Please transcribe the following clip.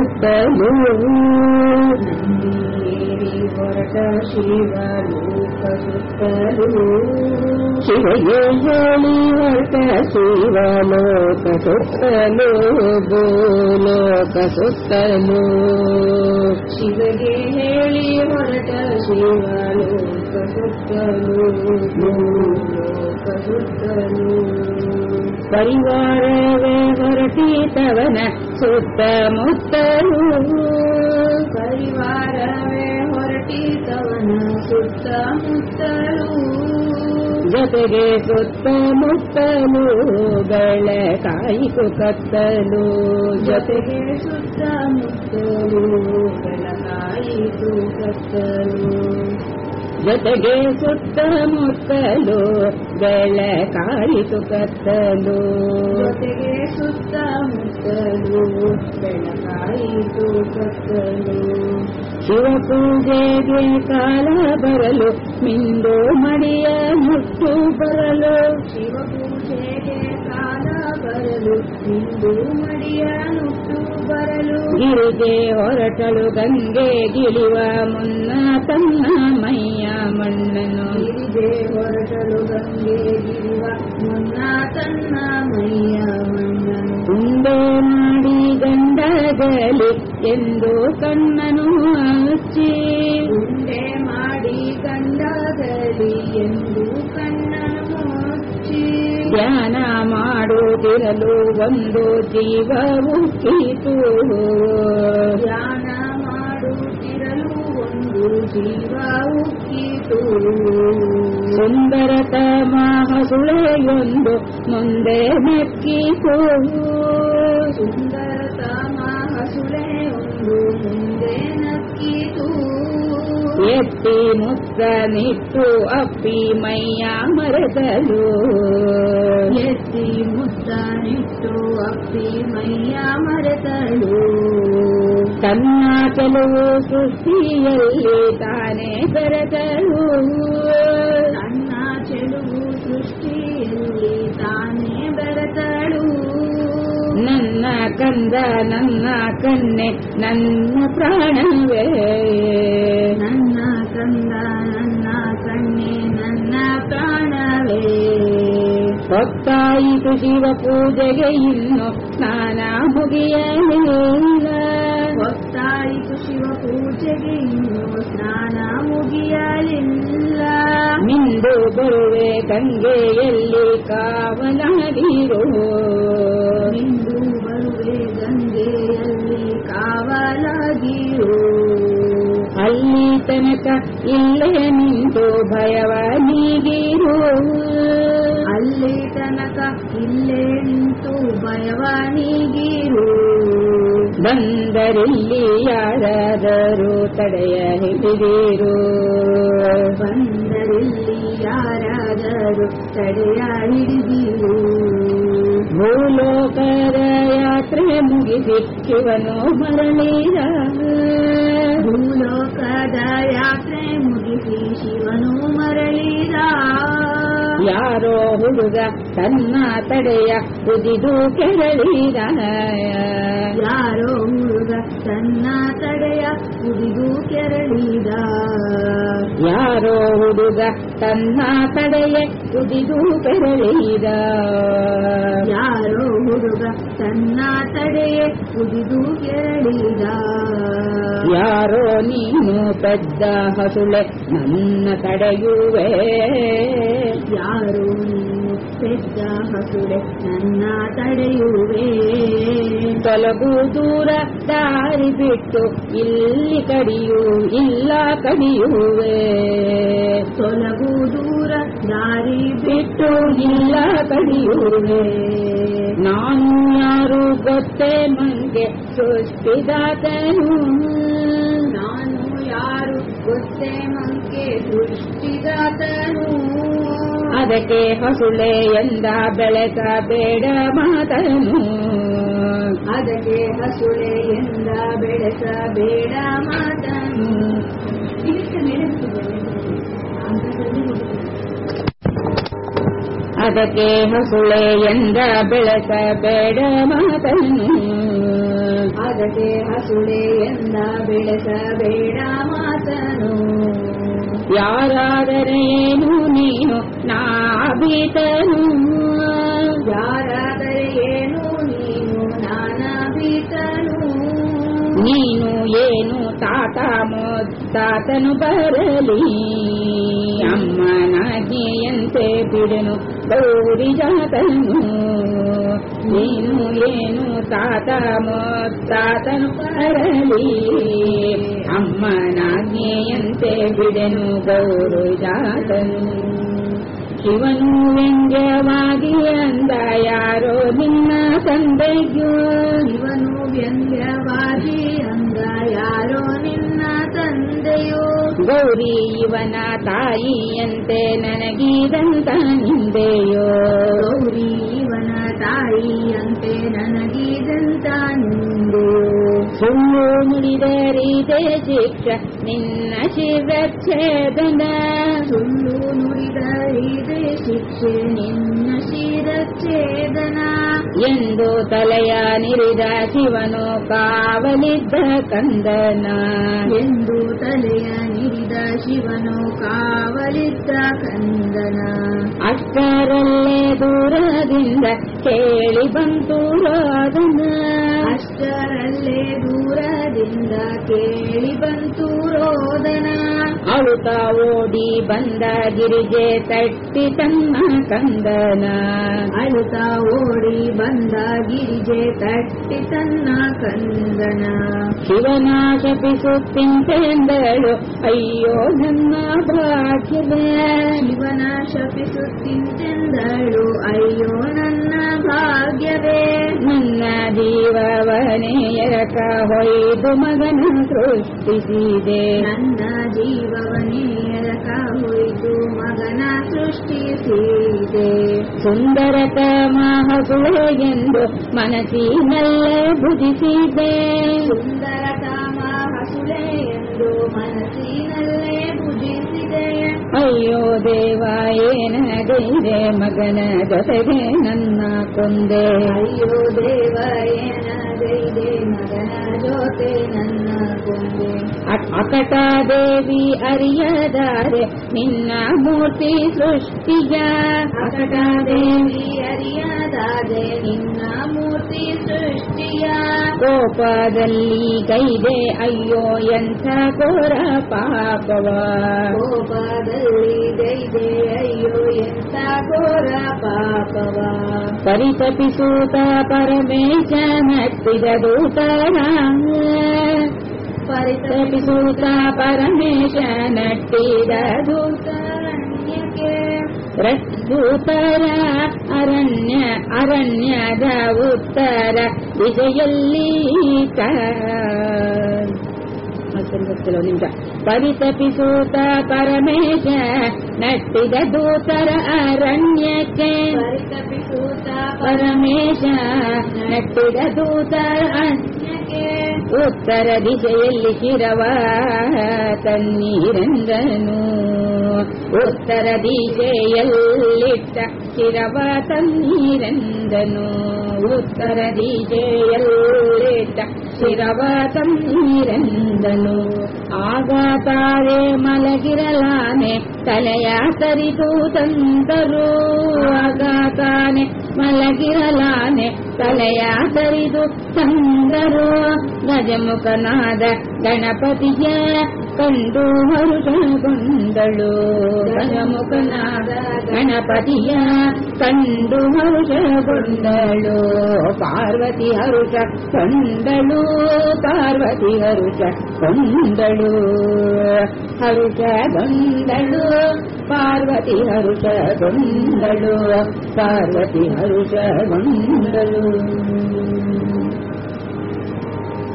ಶಿವಲೋಕ ಸುತ್ತಲೂ ನಂದಿಯೇರಿ ಹೊರಟ ಶಿವಲೋಕ ಸುತ್ತಲೂ ಶಿವಗೆ ಹೇಳಿ ಹೊರಟ ಶಿವಲೋಕ ಸುತ್ತಲೂ ಭೂಲೋಕ ಸುತ್ತಲೂ ಶಿವಗೆ ಹೇಳಿ ಹೊರಟ ಶಿವಲೋಕ ಸುತ್ತಲೂ ಭೂಲೋಕ ಸುತ್ತಲೂ ಪರಿವಾರವೇ ಹೊರಟಿತವನ ಸುತ್ತಮುತ್ತಲೂ ಪರಿವಾರವೇ ಹೊರಟಿತವನ ಸುತ್ತಮುತ್ತಲೂ ಜೊತೆಗೆ ಸುತ್ತಮುತ್ತಲೂ ಬೆಳಕಾಯಿತು ಕತ್ತಲು ಜೊತೆಗೆ ಜೊತೆಗೆ ಸುತ್ತಮುತ್ತಲೂ ಬೆಳಕಾಯಿತು ಕತ್ತಲು ಜೊತೆಗೆ ಸುತ್ತಮುತ್ತಲು ಬೆಳಕಾಯಿತು ಕತ್ತಲು ಜೊತೆಗೆ ಸುತ್ತಮುತ್ತಲು ಬೆಳಕಾಯಿತು ಕತ್ತಲು ಶಿವಪೂಜೆಗೆ ಕಾಲ ಬರಲು ಮಿಂದು ಮಡಿಯ ಮುಟ್ಟು ಬರಲು ಶಿವಪೂಜೆಗೆ ಕಾಲ ಬರಲು ಇಂದು ಮಡಿಯ ನುಟ್ಟು ಬರಲು ಗಿರಿಗೆ ಹೊರಟಳು ಗಂಗೆ ಗಿಳಿವ ಮುನ್ನ ತನ್ನ ಮೈಯ ಮಣ್ಣನು ಗಿರಿಜೆ ಹೊರಟಲು ಗಂಗೆ ಗಿರಿವ ಮುನ್ನ ತನ್ನ ಮೈಯ ಮಣ್ಣನು ಉಂಡೆ ಮಾಡಿ ಗಂಡಗಲಿ ಎಂದು ಕಣ್ಣನು ಹಚ್ಚಿ ಉಂಡೆ ಮಾಡಿ ಗಂಡಗಲಿ ಎಂದು ಕಣ್ಣನು ಮುಚ್ಚಿ ಧ್ಯಾನ ಮಾಡುತ್ತಿರಲು ಒಂದು ಜೀವ ಮುಕ್ಕಿತು ಧ್ಯಾನ ಮಾಡುತ್ತಿರಲು ಒಂದು ಜೀವ ಉಕ್ಕಿತು ಸುಂದರತ ಮಾಹಸುಳೆಯೊಂದು ಮುಂದೆ ಮೆಕ್ಕಿತು. ಸುಂದರತ ಮಾಹಸುಳೆಯೊಂದು ಒಂದು ಮುಂದೆ ನಕ್ಕಿತು ಎತ್ತಿ ಮುತ್ತ ನಿಟ್ಟು ಅಪ್ಪಿ ಮೈಯ ಎತ್ತಿ ಮುತ್ತನಿಟ್ಟು ಅಪ್ಪಿ ಮೈಯ ಮರೆತಳು ತನ್ನ ಕೆಲವು ಸೃಷ್ಟಿಯಲ್ಲಿ ತಾನೇ ಬೆರೆತಲು ನನ್ನ ಚೆಲುವು ಸೃಷ್ಟಿಯಲ್ಲಿ ತಾನೇ ಬೆರೆತಳು ನನ್ನ ಕಂದ ನನ್ನ ಕಣ್ಣೆ ನನ್ನ ಪ್ರಾಣವೇ ನನ್ನ ಕಂದ ನನ್ನ ಕಣ್ಣೆ ನನ್ನ ಪ್ರಾಣವೇ ಹೊತ್ತಾಯಿತು ಶಿವ ಪೂಜೆಗೆ ಇನ್ನು ಸ್ನಾನ ಮುಗಿಯಲಿಲ್ಲ ಒತ್ತಾಯಿತು ಶಿವ ಪೂಜೆಗೆ ಇನ್ನು ಸ್ನಾನ ಮುಗಿಯಲಿಲ್ಲ ನಿಂದು ಬರುವೆ ಗಂಗೆಯಲ್ಲಿ ಕಾವಲಾಗಿರು ನಿಂದು ಬರುವೆ ಗಂಗೆಯಲ್ಲಿ ಕಾವಲಾಗಿರು ಅಲ್ಲಿ ತನಕ ಇಲ್ಲೇ ನಿಂತು ಭಯವ ನೀಗಿರು. ಅಲ್ಲಿ ತನಕ ಇಲ್ಲೇ ನಿಂತು ಭಯವನಿಗಿರು ಬಂದರಿಲ್ಲಿ ಯಾರಾದರೂ ತಡೆಯ ಹಿಡಿದಿರು. ಬಂದರಿಲ್ಲಿ ಯಾರಾದರೂ ತಡೆಯ ಹಿಡಿದಿರು. ಭೂಲೋಕದ ಯಾತ್ರೆ ಮುಗಿಸಿ ಶಿವನು ಮರಳೀರ ಭೂಲೋಕದ ಯಾತ್ರೆ ಮುಗಿಸಿ ಶಿವನು ಮರಳಿದ ಯಾರೋ ಹುಡುಗ ತನ್ನ ತಡೆಯ ಕುದಿದು ಕೆರಳಿದ ಯಾರೋ ಹುಡುಗ ತನ್ನ ತಡೆಯ ಕುದಿದು ಕೆರಳಿದ ಯಾರೋ ಹುಡುಗ ತನ್ನ ತಡೆಯ ಕುದಿದು ಕೆರಳಿದ ಯಾರೋ ಹುಡುಗ ತನ್ನ ತಡೆಯ ಕುದಿದು ಕೆರಳಿದ ಯಾರೋ ನೀನು ಪೆದ್ದ ಹಸುಳೆ, ನನ್ನ ತಡೆಯುವೆ ಯಾರೋ ನೀನು ಪೆದ್ದ ಹಸುಳೆ, ನನ್ನ ತಡೆಯುವೆ ತೊಲಗು ದೂರ, ದಾರಿ ಬಿಟ್ಟು, ಇಲ್ಲಿ ಕಡಿಯು, ಇಲ್ಲ ಕಡಿಯುವೆ. ತೊಲಗು ದೂರ, ದಾರಿ ಬಿಟ್ಟು, ಇಲ್ಲ ಕಡಿಯುವೆ. ನಾನು ಯಾರು ಗೊತ್ತೇ ಮಂಗೆ ಸೃಷ್ಟಿದಾತನು. ಮಂಕೆ ಸೃಷ್ಟಿದಾತನು. ಅದಕ್ಕೆ ಹಸುಳೆ ಎಂದ ಬೆಳೆಸಬೇಡ ಮಾತನು ಅದಕ್ಕೆ ಹಸುಳೆ ಎಂದ ಬೆಳೆಸಬೇಡ ಮಾತನು ಅದಕ್ಕೆ ಹಸುಳೆ ಎಂದ ಬೆಳೆಸಬೇಡ ಮಾತನು ಅದಕ್ಕೆ ಹಸುಳೆ ಎಂದ ಬೆಳೆಸಬೇಡ ಮಾತನು ಯಾರಾದರೆ ಏನು ನೀನು ನಾಭೀತನು ಯಾರಾದರೆ ಏನು ನೀನು ನಾನಾ ಬೀತನು ನೀನು ಏನು ತಾತ ಮುತ್ತಾತನು ಬರಲಿ ಅಮ್ಮನಾಗಿಯಂತೆ ಬಿಡನು ಗೌರಿ ಜಾತನು ನೀನು ಏನು ತಾತ ಮುತ್ತಾತನು ಬರಲಿ ಅಮ್ಮನಾಗಿಯಂತೆ ಬಿಡನು ಗೌರು ಜಾತನು. ಶಿವನು ವ್ಯಂಗ್ಯವಾಗಿ ಅಂದ ಯಾರೋ ನಿನ್ನ ತಂದೆಯೋ. ಶಿವನು ವ್ಯಂಗ್ಯವಾಗಿ ಅಂದ ಯಾರೋ ನಿನ್ನ ತಂದೆಯೋ. ಗೌರಿ ಇವನ ತಾಯಿಯಂತೆ ನನಗೀದಂತ ನಿಂದೆಯೋ. ಗೌರಿ ಇವನ ತಾಯಿಯಂತೆ ನನಗಿದಂತ ನಿಂದೆಯೋ ಸುಳ್ಳು ನುಡಿದರಿದೆ ಶಿಕ್ಷ ನಿನ್ನ ಶಿರಚ್ಛೇದನ ಸುಳ್ಳು ನುಡಿದ ಇದೆ ಶಿಕ್ಷೆ ನಿನ್ನ ಶಿರಚ್ಛೇದನ ಎಂದು ತಲೆಯ ನಿರಿದ ಶಿವನು ಕಾವಲಿದ್ದ ಕಂದನ. ಎಂದು ತಲೆಯ ನಿರಿದ ಶಿವನು ಕಾವಲಿದ್ದ ಕಂದನ. ಅಷ್ಟರಲ್ಲೇ ದೂರದಿಂದ ಕೇಳಿ ಬಂತು ರೋದನ ಅಷ್ಟರಲ್ಲೇ ದೂರದಿಂದ ಕೇಳಿ ಬಂತು ರೋದನ. ಅಳುತ ಓಡಿ ಬಂದ ಗಿರಿಜೆ ತಟ್ಟಿ ತನ್ನ ಕಂದನ. ಅಳುತ ಓಡಿ ಬಂದ ಗಿರಿಜೆ ತಟ್ಟಿ ತನ್ನ ಕಂದನ. ಶಿವನ ಶಪಿಸುತ್ತಿಂತೆಂದಳು ಅಯ್ಯೋ ನನ್ನ ಭಾಗ್ಯವೇ. ಶಿವನ ಶಪಿಸುತ್ತಿಂತೆಂದಳು ಅಯ್ಯೋ ನನ್ನ ಭಾಗ್ಯವೇ. ನನ್ನ ಜೀವವನೇ ಎರಕ ಹೊಯ್ದು ಮಗನ ಸೃಷ್ಟಿಸಿದೆ. ನನ್ನ ಜೀವವನೇ ಹೊಯ್ದು ಮಗನ ಸೃಷ್ಟಿಸಿದೆ. ಸುಂದರತ ಮಹಸುಳೆ ಎಂದು ಮನಸ್ಸಿನಲ್ಲೇ ಭುಜಿಸಿದೆ ಸುಂದರತ ಕಾಮ ಹಸುಳೆ ಎಂದು ಮನಸ್ಸಿನಲ್ಲೇ ಭುಜಿಸಿದೆ ಅಯ್ಯೋ ದೇವ ಏನಗೈದೆ ಮಗನ ಜೊತೆಗೆ ನನ್ನ ಕೊಂದೆ. ಅಯ್ಯೋ ದೇವ ಏನಗೈದೆ ಮಗನ ಜೊತೆ ನನ್ನ ಕೊಂದೆ ಅ- ಅಕಟ ದೇವಿ ಅರಿಯದಾರೆ ನಿನ್ನ ಮೂರ್ತಿ ಸೃಷ್ಟಿಯ ಅಕಟ ದೇವಿ ಅರಿಯದಾದೆ ನಿನ್ನ ಮೂರ್ತಿ ಸೃಷ್ಟಿಯ ಕೋಪದಲ್ಲಿ ಕೈದೆ ಅಯ್ಯೋ ಎಂಥ ಘೋರ ಪಾಪವ ಕೋಪದಲ್ಲಿ ಗೈದೆ ಅಯ್ಯೋ ಎಂತ ಘೋರ ಪಾಪವ ಪರಿತಪಿಸೂತ ಪರಮೇಶ ಮೆಟ್ಟಿದ ದೂತರ ಪರಿತಪಿಸೂತ ಪರಮೇಶ ನಟ್ಟಿದ ದೂತರಣ್ಯಕ್ಕೆ ದೂತರ ಅರಣ್ಯ ಅರಣ್ಯದ ಉತ್ತರ ದಿಶೆಯಲ್ಲಿ ಕ ಮತ್ತೊಂದು ನಿಮಿಷ ಪರಿತಪಿಸೂತ ಪರಮೇಶ ನಟ್ಟಿದ ದೂತರ ಅರಣ್ಯಕ್ಕೆ. ಪರಿತಪಿಸೂತ ಪರಮೇಶ ನಟ್ಟಿದ ದೂತರ ಉತ್ತರ ದಿಶೆಯಲ್ಲಿ ಶಿರವ ತನ್ನೀರಂದನು. ಉತ್ತರ ದಿಶೆಯಲ್ಲಿಟ್ಟ ಶಿರವ ತನ್ನೀರಂದನು. ಉತ್ತರ ದಿಶೆಯಲ್ಲಿಟ್ಟ ಶಿರವ ತನ್ನೀರೆಂದನು ಆಗ ಮಲಗಿರಲಾನೆ, ತಲೆಯ ಸರಿತು ತಂದರು ಆಗ ತಾನೆ ಮಲಗಿರಲಾನೆ, ತಲೆಯ ಸರಿದು ತಂದರು ಗಜಮುಖನಾದ ಗಣಪತಿಯ ಕಂಡು ಹರುಷಗೊಂಡಳು ಗಜಮುಖನಾದ ಗಣಪತಿಯ ಕಂಡು ಹರುಷಗೊಂಡಳು ಪಾರ್ವತಿ ಹರುಷ ಕೊಂಡಳು ಪಾರ್ವತಿ ಹರುಷ ಕೊಂಡಳು ಹರುಷಗೊಂಡಳು ಪಾರ್ವತಿ ಹರುಷಗೊಂಡಳು ಪಾರ್ವತಿ ಹರುಷಗೊಂಡಳು